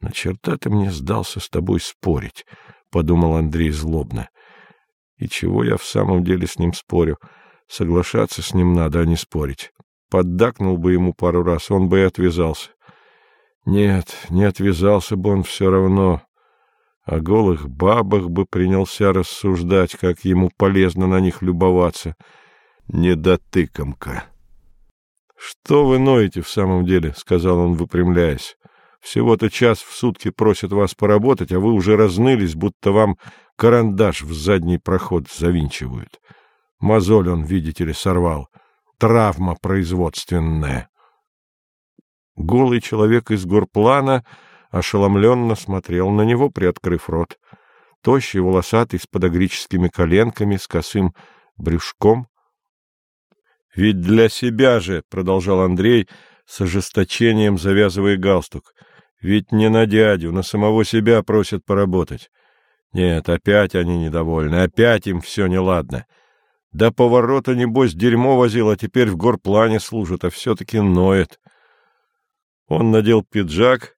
— На черта ты мне сдался с тобой спорить, — подумал Андрей злобно. — И чего я в самом деле с ним спорю? Соглашаться с ним надо, а не спорить. Поддакнул бы ему пару раз, он бы и отвязался. Нет, не отвязался бы он все равно. О голых бабах бы принялся рассуждать, как ему полезно на них любоваться. Недотыкомка. — Что вы ноете в самом деле? — сказал он, выпрямляясь. — Всего-то час в сутки просят вас поработать, а вы уже разнылись, будто вам карандаш в задний проход завинчивают. Мозоль он, видите ли, сорвал. Травма производственная. Голый человек из горплана ошеломленно смотрел на него, приоткрыв рот. Тощий, волосатый, с подогрическими коленками, с косым брюшком. — Ведь для себя же, — продолжал Андрей, с ожесточением завязывая галстук, — ведь не на дядю, на самого себя просят поработать. Нет, опять они недовольны, опять им все неладно. До поворота, небось, дерьмо возил, а теперь в горплане служит, а все-таки ноет. Он надел пиджак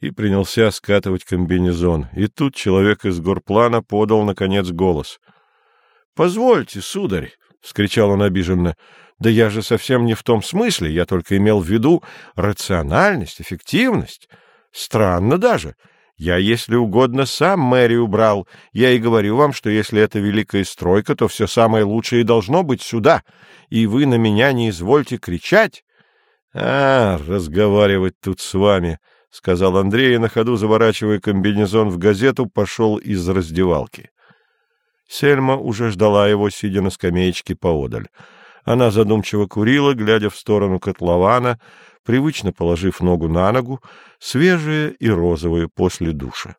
и принялся скатывать комбинезон. И тут человек из горплана подал, наконец, голос. — Позвольте, сударь, — вскричал он обиженно, — да я же совсем не в том смысле, я только имел в виду рациональность, эффективность. Странно даже. Я, если угодно, сам мэрию убрал. Я и говорю вам, что если это великая стройка, то все самое лучшее должно быть сюда, и вы на меня не извольте кричать. — А, разговаривать тут с вами, — сказал Андрей, и на ходу, заворачивая комбинезон в газету, пошел из раздевалки. Сельма уже ждала его, сидя на скамеечке поодаль. Она задумчиво курила, глядя в сторону котлована, привычно положив ногу на ногу, свежая и розовая после душа.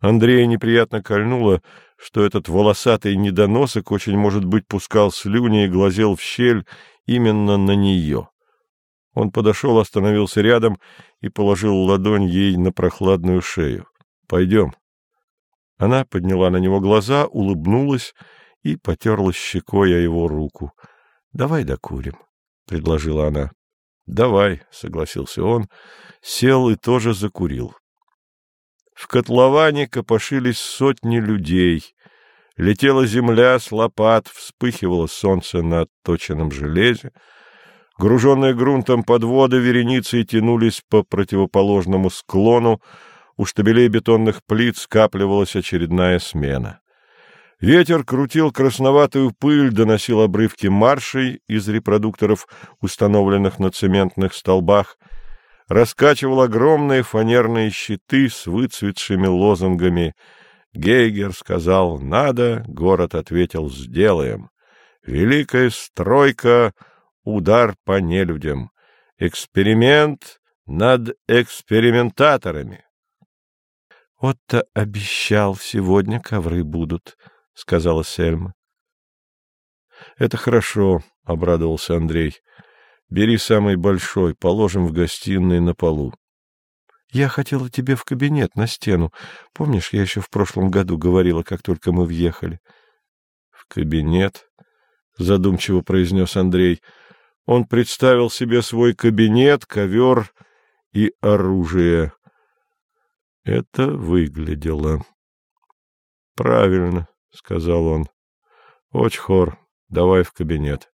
Андрея неприятно кольнуло, что этот волосатый недоносок очень, может быть, пускал слюни и глазел в щель именно на нее. Он подошел, остановился рядом и положил ладонь ей на прохладную шею. — Пойдем. Она подняла на него глаза, улыбнулась и потерла щекой о его руку. — Давай докурим, — предложила она. — Давай, — согласился он, сел и тоже закурил. В котловане копошились сотни людей. Летела земля с лопат, вспыхивало солнце на отточенном железе. Груженные грунтом подводы вереницей тянулись по противоположному склону, у штабелей бетонных плит скапливалась очередная смена. Ветер крутил красноватую пыль, доносил обрывки маршей из репродукторов, установленных на цементных столбах, раскачивал огромные фанерные щиты с выцветшими лозунгами. Гейгер сказал «надо», город ответил «сделаем». Великая стройка удар по нелюдям, эксперимент над экспериментаторами. — Вот-то обещал, сегодня ковры будут, — сказала Сельма. — Это хорошо, — обрадовался Андрей. — Бери самый большой, положим в гостиной на полу. — Я хотела тебе в кабинет, на стену. Помнишь, я еще в прошлом году говорила, как только мы въехали? — В кабинет? — задумчиво произнес Андрей. — он представил себе свой кабинет, ковер и оружие. Это выглядело. — Правильно, — сказал он. — Очхор, давай в кабинет.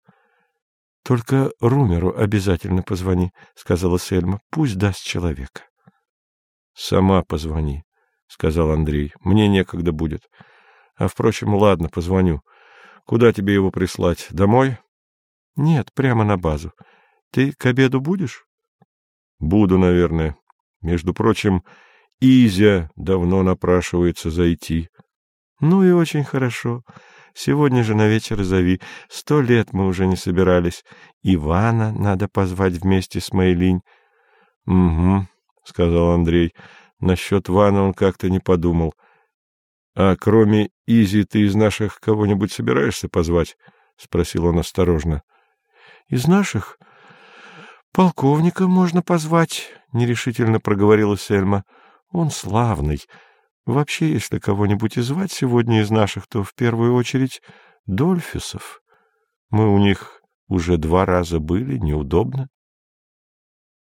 — Только Румеру обязательно позвони, — сказала Сельма. — Пусть даст человека. — Сама позвони, — сказал Андрей. — Мне некогда будет. А, впрочем, ладно, позвоню. Куда тебе его прислать? Домой? — Нет, прямо на базу. Ты к обеду будешь? — Буду, наверное. Между прочим, Изя давно напрашивается зайти. — Ну и очень хорошо. Сегодня же на вечер зови. Сто лет мы уже не собирались. Ивана надо позвать вместе с Мейлинь. — Угу, — сказал Андрей. Насчет Вана он как-то не подумал. — А кроме Изи ты из наших кого-нибудь собираешься позвать? — спросил он осторожно. — из наших полковника можно позвать, — нерешительно проговорила Сельма. — Он славный. Вообще, если кого-нибудь и звать сегодня из наших, то в первую очередь Дольфисов. Мы у них уже два раза были, неудобно.